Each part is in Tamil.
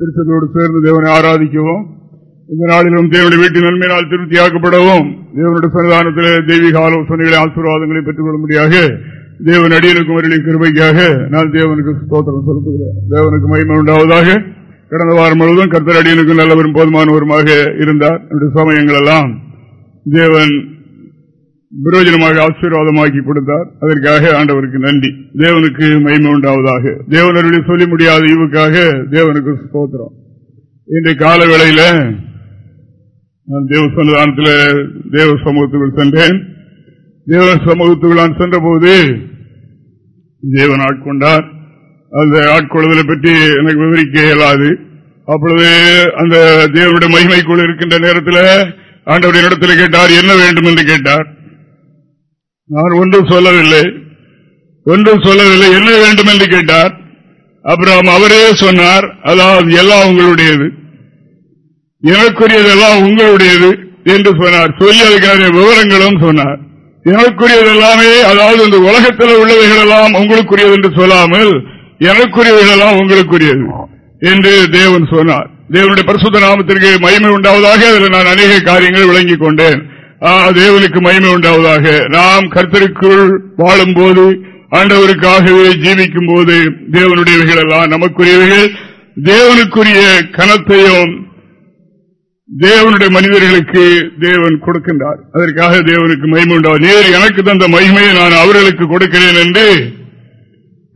திருச்சனோடு சேர்ந்து தேவனை ஆராதிக்கவும் இந்த நாளிலும் தேவனுடைய வீட்டின் நன்மையினால் திருப்தியாக்கப்படவும் தேவனுடைய சன்னிதானத்தில் தெய்வீக ஆலோசனைகளை ஆசீர்வாதங்களை பெற்றுக் கொள்ளும்படியாக தேவன் அடியனுக்கும் அவர்களின் கிருபைக்காக நான் தேவனுக்கு ஸ்தோத்திரம் செலுத்துகிறேன். தேவனுக்கு மகிமை உண்டாவதாக கடந்த வாரம் முழுவதும் கர்த்தர் அடியனுக்கும் நல்லவரும் போதுமானவருமாக இருந்தார். என்னுடைய சமயங்கள் எல்லாம் தேவன் பிரயோஜனமாக ஆசீர்வாதமாக்கி கொடுத்தார். அதற்காக ஆண்டவருக்கு நன்றி. தேவனுக்கு மயிமை உண்டாவதாக. தேவனருடைய சொல்லி முடியாத ஈவுக்காக தேவனுக்கு ஸ்தோத்திரம். இன்றைய காலவேளையில நான் தேவ சன்னிதானத்தில் தேவ சமூகத்துக்குள் சென்றேன். தேவ சமூகத்துக்குள் நான் சென்றபோது தேவன் ஆட்கொண்டார். அந்த ஆட்கொள்ளுதலை பற்றி எனக்கு விவரிக்க இயலாது. அப்பொழுது அந்த தேவனுடைய மகிமைக்குள் இருக்கின்ற நேரத்தில் ஆண்டவருடைய இடத்துல கேட்டார் என்ன வேண்டும்? என்று கேட்டார். நான் ஒன்றும் சொல்லவில்லை. ஒன்றும் சொல்லவில்லை. என்ன வேண்டும் என்று கேட்டார். அப்புறம் அவரே சொன்னார் அதாவது எல்லாம் உங்களுடையது. எனக்குரியதெல்லாம் உங்களுடையது என்று சொன்னார். சொல்லி அதுக்கான விவரங்களும் சொன்னார். எனக்குரியது எல்லாமே அதாவது இந்த உலகத்தில் உள்ளவைகள் எல்லாம் உங்களுக்குரியது என்று சொல்லாமல் எனக்குரியவைகள் எல்லாம் உங்களுக்குரியது என்று தேவன் சொன்னார். தேவனுடைய பரிசுத்த நாமத்திற்கு மகிமை உண்டாவதாக அதில் நான் அநேக காரியங்கள் விளங்கிக் கொண்டேன். தேவனுக்கு மகிமை உண்டாவதாக. நாம் கர்த்தருக்குள் வாழும் போது ஆண்டவருக்காகவே ஜீவிக்கும் போது தேவனுடையவைகள் எல்லாம் நமக்குரியவைகள். தேவனுக்குரிய கனத்தையும் தேவனுடைய மனிதர்களுக்கு தேவன் கொடுக்கின்றார். அதற்காக தேவனுக்கு மகிமை உண்டாவது நேர் எனக்கு தந்த மகிமையை நான் அவர்களுக்கு கொடுக்கிறேன் என்று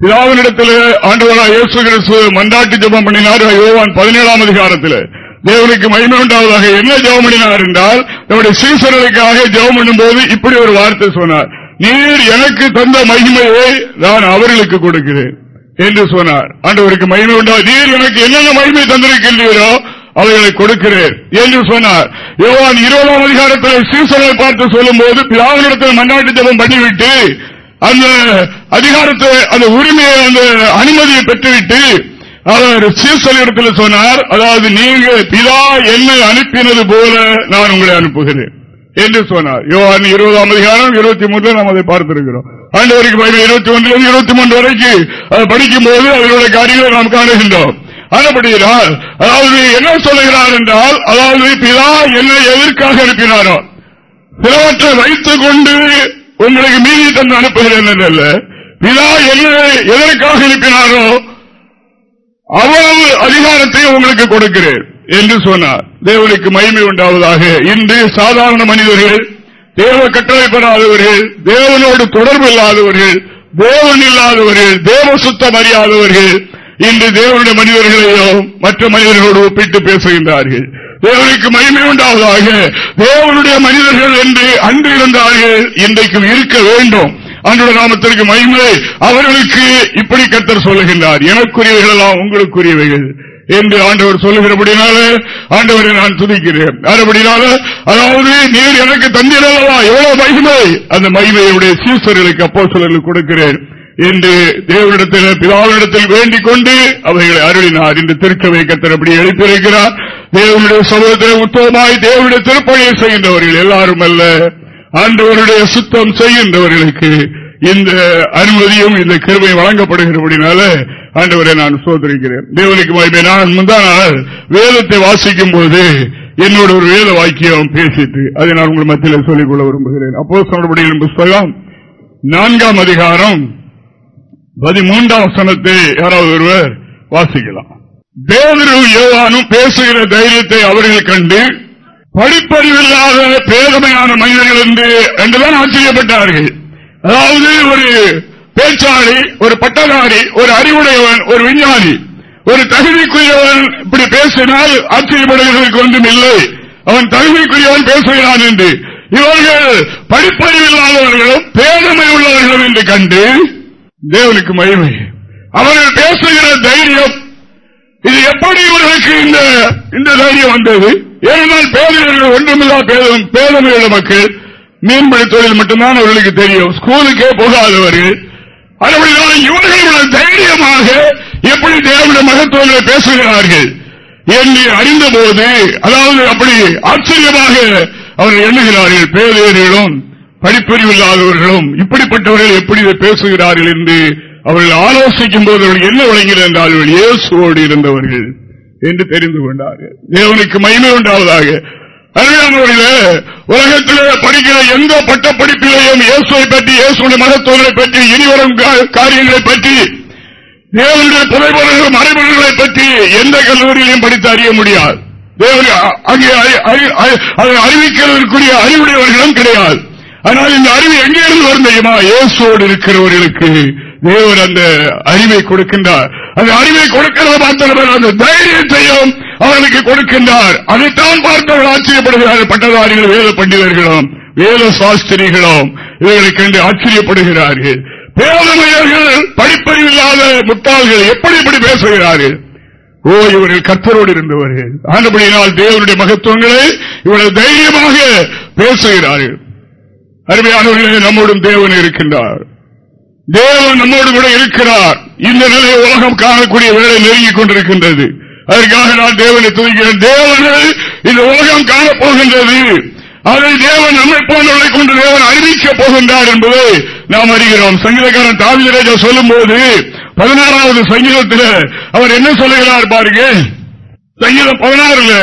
பிதாவினிடத்தில் ஆண்டவராக இயேசு கிறிஸ்து மண்டாட்டு ஜபம் பண்ணினார். யோவான் பதினேழாம் அதிகாரத்தில். தேவனுக்கு மகிமை உண்டாவதாக என்ன ஜெபம் பண்ணினார் என்றால் நம்முடைய சீசர்களுக்காக ஜெபம் பண்ணும் போது இப்படி ஒரு வார்த்தை சொன்னார். நீர் எனக்கு தந்த மகிமையை நான் அவர்களுக்கு கொடுக்கிறேன் என்று சொன்னார். ஆண்டவருக்கு மகிமை உண்டா நீர் எனக்கு என்னென்ன மகிமை தந்திருக்கின்றீரோ அவைகளை கொடுக்கிறேன் என்று சொன்னார். யோவான் இருபதாம் அதிகாரத்தில் சீசனை பார்த்து சொல்லும் போது பிதாவினிடத்தில் மன்னாட்டு ஜபம் பண்ணிவிட்டு அந்த அதிகாரத்தை அந்த உரிமையை அந்த அனுமதியை பெற்றுவிட்டு இடத்துல சொன்னார் அதாவது நீங்க பிதா என்னை அனுப்பினது போல நான் உங்களை அனுப்புகிறேன் என்று சொன்னார். யோகான் இருபதாம் அதிகாரம் இருபத்தி மூன்று நாம் அதை பார்த்திருக்கிறோம். ஆண்டவருக்கு இருபத்தி ஒன்றிலிருந்து இருபத்தி மூன்று வரைக்கும் படிக்கும் போது அவர்களுடைய காரியங்களை நாம் காணுகின்றோம். ஆனப்படுகிறார் அதாவது என்ன சொல்லுகிறார் என்றால் அதாவது பிதா என்னை எதற்காக அனுப்பினாரோ சிலவற்றை வைத்துக் கொண்டு உங்களுக்கு மீதி தந்து அனுப்புகிறேன் அல்ல பிதா என்ன எதற்காக அனுப்பினாரோ அவ்வளவு அதிகாரத்தை உங்களுக்கு கொடுக்கிறேன் என்று சொன்னார். தேவனுக்கு மகிமை உண்டாவதாக. இன்று சாதாரண மனிதர்கள் தேவ கட்டளை பெறாதவர்கள் தேவனோடு தொடர்பு இல்லாதவர்கள் தேவன் இல்லாதவர்கள் தேவ சுத்தம் அறியாதவர்கள் இன்று தேவனுடைய மனிதர்களையோ மற்ற மனிதர்களோடு ஒப்பிட்டு பேசுகின்றார்கள். தேவனுக்கு மகிமை உண்டாவதாக. தேவனுடைய மனிதர்கள் என்று அன்று இருந்தார்கள் இன்றைக்கும் இருக்க வேண்டும். அன்றைய நாமத்திற்கு மகிமை. அவர்களுக்கு இப்படி கத்தர் சொல்லுகின்றார். எனக்குரியவைகள் எல்லாம் உங்களுக்குரியவைகள் என்று ஆண்டவர் சொல்லுகிறபடினால ஆண்டவரை நான் துதிக்கிறேன். அதுபடினால அதாவது நீர் எனக்கு தந்திரல்லவா எவ்வளவு மகிமை? அந்த மகிமையுடைய சீசர்களுக்கு அப்போ கொடுக்கிறேன் என்று தேவனிடத்தில் பிதாவினிடத்தில் வேண்டிக் கொண்டு அவைகளை அருளினார். என்று திருச்சபை கத்தர் எழுப்பியிருக்கிறார். தேவனுடைய சமூகத்தில் உத்தவமாய் தேவனுடைய திருப்பணியை செய்கின்றவர்கள் எல்லாரும் அல்ல. ஆண்டவருடைய சுத்தம் செய்கின்றவர்களுக்கு இந்த அனுமதியும் இந்த கருவை வழங்கப்படுகிறபடினால ஆண்டவரை நான் சோதரிக்கிறேன். தேவனுக்கு வாய்ப்பை நான் முந்தானால் வேதத்தை வாசிக்கும் போது என்னோட ஒரு வேத வாக்கியம் பேசிட்டு அதை நான் உங்கள் மத்தியில் சொல்லிக்கொள்ள விரும்புகிறேன். அப்போ சொல்லப்படுகிற புஸ்தகம் நான்காம் அதிகாரம் பதிமூன்றாம் சனத்தை யாராவது ஒருவர் வாசிக்கலாம். பேதரும் யோவானும் பேசுகிற தைரியத்தை அவர்கள் கண்டு படிப்பறிவில்லாத பேதமையான மனிதர்கள் என்று என்றுதான் ஆச்சரியப்பட்டார்கள் அதாவது ஒரு பேச்சாளி ஒரு பட்டதாரி ஒரு அறிவுடையவன் ஒரு விஞ்ஞானி ஒரு தகுதிக்குரியவன் இப்படி பேசினால் ஆச்சரியப்படுவதற்கு ஒன்றும் இல்லை. அவன் தகுதிக்குரியவன் பேசுகிறான் என்று. இவர்கள் படிப்பறிவில்லாதவர்களும் பேதமை உள்ளவர்களும் என்று கண்டு தேவனுக்கு மகிமை. அவர்கள் பேசுகிற தைரியம் இது எப்படி இவர்களுக்கு இந்த தைரியம் வந்தது? ஏனென்றால் பேதர்கள் ஒன்றுமில்லா பேதம் பேதமையுள்ள மக்கள் மீன்பிடி தொழில் மட்டும்தான் அவர்களுக்கு தெரியும். ஸ்கூலுக்கே போகாதவர்கள். அதுபடிதான் இவர்கள் தைரியமாக எப்படி தேவையான மகத்துவங்களை பேசுகிறார்கள் என்று அறிந்த போது அதாவது அப்படி ஆச்சரியமாக அவர்கள் எண்ணுகிறார்கள். பேரேறிகளும் படிப்பறிவு இல்லாதவர்களும் இப்படிப்பட்டவர்கள் எப்படி பேசுகிறார்கள் என்று அவர்கள் ஆலோசிக்கும் போது அவர்கள் என்ன வழங்கினர் என்றால் இயேசுவோடு இருந்தவர்கள். என்று தெரிந்து கொண்டார்கள். தேவனுக்கு மகிமை உண்டாவதாக. அருமையானவர்களே உலகத்திலே படிக்கிற எந்த பட்ட படிப்பிலேயும் இயேசுவை பற்றி இயேசுடைய மகத்துவங்களை பற்றி இனிவரும் காரியங்களை பற்றி தேவனுடைய புதைபொருள்கள் மறைபொருள்களை பற்றி எந்த கல்லூரியிலையும் படித்து அறிய முடியாது. அதை அறிவிக்கிறதற்குரிய அறிவுடையவர்களும் கிடையாது. ஆனால் இந்த அறிவு எங்கே இருந்து வரும் தெரியுமா? இயேசுவோடு இருக்கிறவர்களுக்கு தேவர் அந்த அறிவை கொடுக்கின்றார். அந்த அறிவை கொடுக்கிறது மாத்திரமல்ல அந்த தைரியத்தையும் அவர்களுக்கு கொடுக்கின்றார். அதைத்தான் பார்த்தவர்கள் ஆச்சரியப்படுகிறார்கள். பட்டதாரிகள் வேத பண்டிதர்களும் வேத சாஸ்திரிகளும் இவர்களுக்கு ஆச்சரியப்படுகிறார்கள். பேரமையர்கள் படிப்பறிவில்லாத முட்டாள்கள் எப்படி எப்படி பேசுகிறார்கள்? ஓ இவர்கள் கத்தரோடு இருந்தவர்கள். ஆனபடியினால் தேவனுடைய மகத்துவங்களை இவர்கள் தைரியமாக பேசுகிறார்கள். அருமையானவர்களே நம்மோடும் தேவன் இருக்கின்றார். தேவன் நம்மோடு கூட இருக்கிறார். இந்த நிலையை உலகம் காணக்கூடிய வேலை நெருங்கிக் கொண்டிருக்கின்றது. அதற்காக நான் தேவனை துணிக்கிறேன் தேவனை இந்த உலகம் காணப்போகின்றது. அதை தேவன் நம்மை போன்றவர்களை கொண்டு தேவன் அறிவிக்கப் போகின்றார் என்பதை நாம் அறிகிறோம். சங்கீதக்காரன் தாவிதராஜா சொல்லும் போது பதினாறாவது சங்கீதத்தில் அவர் என்ன சொல்லுகிறார் பாருங்க. சங்கீதம் பதினாறுல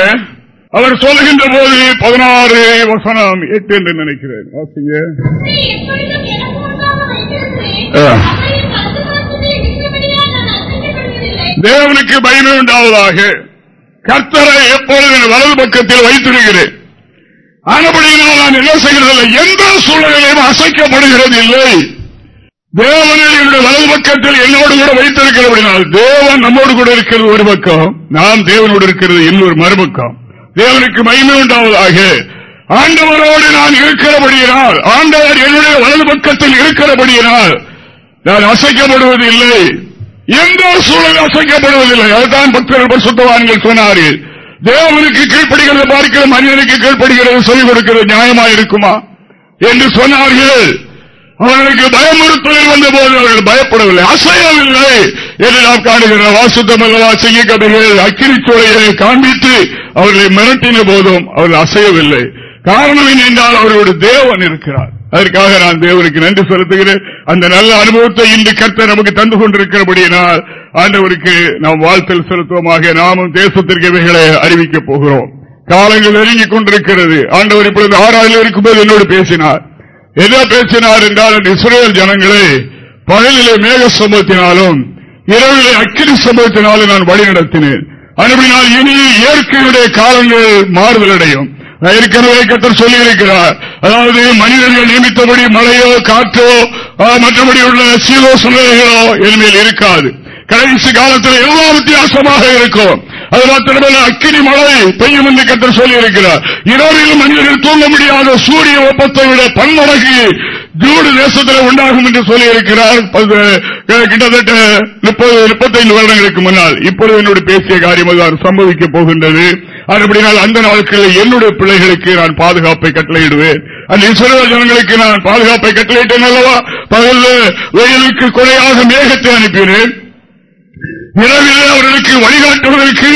அவர் சொல்லுகின்ற போது பதினாறு வசனம் எட்டு என்று நினைக்கிறேன். தேவனுக்கு பயமே உண்டாவதாக கர்த்தரை எப்பொழுது வலது பக்கத்தில் வைத்திருக்கிறேன் ஆனபடியினால் நான் என்ன செய்கிறதில்லை? எந்த சூழ்நிலையும் அசைக்கப்படுகிறது இல்லை. தேவனை என்னுடைய வலது பக்கத்தில் என்னோடு கூட வைத்திருக்கிறபடினால் தேவன் நம்மோடு கூட இருக்கிறது ஒரு பக்கம் நாம் தேவனோடு இருக்கிறது இன்னொரு மறுபக்கம். தேவனுக்கு மகிமை உண்டாவதாக. ஆண்டவரோடு நான் இருக்கிறபடியினால் ஆண்டவர் என்னுடைய வலது பக்கத்தில் இருக்கிறபடியினால் நான் அசைக்கப்படுவது இல்லை எந்த சூழல் அசைக்கப்படுவதில்லை. அதுதான் பக்தர்கள் சுத்தவான்கள் சொன்னார்கள். தேவனுக்கு கீழ்ப்படுகிறது பார்க்கிற மனிதனுக்கு கீழ்ப்படுகிறது சொல்லிக் கொடுக்கிறது நியாயமா இருக்குமா? என்று சொன்னார்கள். அவர்களுக்கு பயமுறுத்தலில் வந்த போது அவர்கள் பயப்படவில்லை. அசையவில்லை என்று நாம் காணுகிற வாசுத்தமல்லவா செய்ய கதைகள் அக்கிரிச்சோலையை காண்பித்து அவர்களை மிரட்டின போதும் அவர்கள் அசையவில்லை. காரணம் என்னென்றால் அவர்களுடைய தேவன் இருக்கிறார். அதற்காக நான் தேவனுக்கு நன்றி செலுத்துகிறேன். அந்த நல்ல அனுபவத்தை இன்று கத்த நமக்கு தந்து கொண்டிருக்கிறபடியினால் ஆண்டவருக்கு நாம் வாழ்த்தல் செலுத்துவோமாக நாமும் தேசத்திற்கு இவைகளை அறிவிக்கப் போகிறோம். காலங்கள் நெருங்கிக் கொண்டிருக்கிறது. ஆண்டவர் இப்பொழுது ஆறாவில் இருக்கும்போது என்னோடு பேசினார். என்ன பேசினார் என்றால் இஸ்ரேல் ஜனங்களை பகலிலே மேக சம்பவத்தினாலும் இரவிலே அக்கினி சம்பவத்தினாலும் நான் வழி நடத்தினேன். அனுப்பினால் இனி இயற்கையுடைய காலங்கள் மாறுதலடையும். ஏற்கனவே கத்தர் சொல்லியிருக்கிறார் அதாவது மனிதர்கள் நியமித்தபடி மழையோ காற்றோ மற்றபடி உள்ள சீலோசனைகளோ இனிமேல் இருக்காது. கடைசி காலத்தில் எவ்வளவு வித்தியாசமாக இருக்கும். அது மாத்திரமல்ல அக்கினி மழை பெய்யும் என்று கத்தர் சொல்லியிருக்கிறார். இரவிலும் மனிதர்கள் தூங்க முடியாத சூரிய ஒப்பத்தை விட பன்மடங்கு ஜூடு தேசத்தில் உண்டாகும் என்று சொல்லியிருக்கிறார். கிட்டத்தட்ட முப்பது முப்பத்தைந்து வருடங்களுக்கு முன்னால். இப்பொழுது என்னோடு பேசிய காரியம் அதுதான் சம்பவிக்கப் போகின்றது. அப்படினால் அந்த நாட்களில் என்னுடைய பிள்ளைகளுக்கு நான் பாதுகாப்பை கட்டளையிடுவேன். அந்த இஸ்ரேல் ஜனங்களுக்கு நான் பாதுகாப்பை கட்டளையிட்டேன் அல்லவா? பகல் வெயிலுக்கு குறையாக மேகத்தை அனுப்பினேன். இரவில் அவர்களுக்கு வழிகாட்டுவதற்கு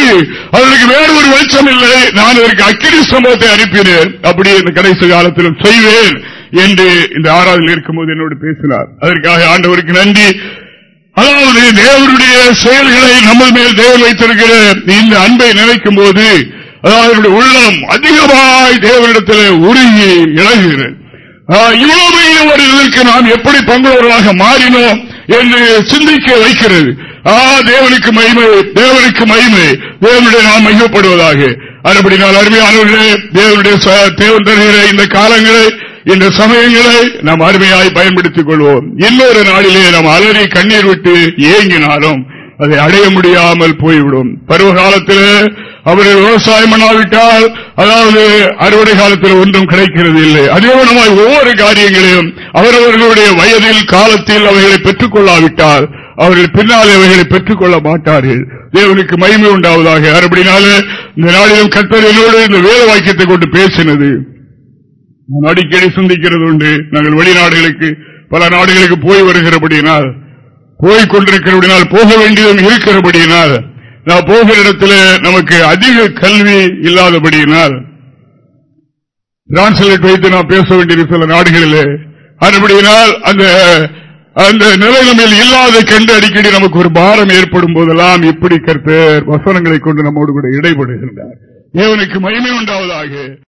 அவர்களுக்கு வேறு ஒரு வெளிச்சம் இல்லை. நான் இதற்கு அக்கினி சம்பவத்தை அனுப்பினேன். அப்படி இந்த கடைசி காலத்திலும் செய்வேன். என்று இந்த ஆறாவது இருக்கும்போது என்னோடு பேசினார். அதற்காக ஆண்டவருக்கு நன்றி. அதாவது தேவருடைய செயல்களை நம்ம மேல் தேவன் வைத்திருக்கிற இந்த அன்பை நினைக்கும் போது அதாவது உள்ளம் அதிகமாய் தேவனிடத்தில் உருகி இழகுகிறேன் இவ்வளவு ஒரு இதற்கு நாம் எப்படி பங்குள்ளவர்களாக மாறினோம் என்று சிந்திக்க வைக்கிறது. ஆ தேவனுக்கு மகிமை தேவனுக்கு மகிமை தேவனுடைய நாம் மையப்படுவதாக அதுபடினால் அருமையானவர்களே தேவனுடைய தேவன் தருகிற இந்த காலங்களை இந்த சமயங்களை நாம் அருமையாய் பயன்படுத்திக் கொள்வோம். இன்னொரு நாளிலே நாம் அலறி கண்ணீர் விட்டு ஏங்கினாலும் அதை அடைய முடியாமல் போய்விடும். பருவ காலத்தில் அவர்கள் விவசாயம் பண்ணாவிட்டால் அதாவது அறுவடை காலத்தில் ஒன்றும் கிடைக்கிறது இல்லை. அதே ஒவ்வொரு காரியங்களையும் அவரவர்களுடைய வயதில் காலத்தில் அவைகளை பெற்றுக் கொள்ளாவிட்டால் அவர்கள் பின்னால் அவைகளை பெற்றுக் கொள்ள மாட்டார்கள். தேவனுக்கு மகிமை உண்டாவதாக. அப்படினால இந்த நாளிலும் கத்தர் என்னோடு இந்த வேலை வாக்கியத்தை கொண்டு பேசினது. நான் அடிக்கடி சிந்திக்கிறது உண்டு. நாங்கள் வெளிநாடுகளுக்கு பல நாடுகளுக்கு போய் வருகிறபடியினால் போய் கொண்டிருக்கிறபடினால் போக வேண்டியதும் இருக்கிறபடியினால் நான் போகிற இடத்துல நமக்கு அதிக கல்வி இல்லாதபடியினால் டிரான்ஸ்லேட் வைத்து நான் பேச வேண்டிய சில நாடுகளிலே. அதுபடியினால் அந்த அந்த நிலைமையில் இல்லாத கண்டு அடிக்கடி நமக்கு ஒரு பாரம் ஏற்படும் போதெல்லாம் இப்படி கருத்தர் வசனங்களை கொண்டு நம்மோடு கூட இடைபடுகின்றார். தேவனுக்கு மகிமை உண்டாவதாக.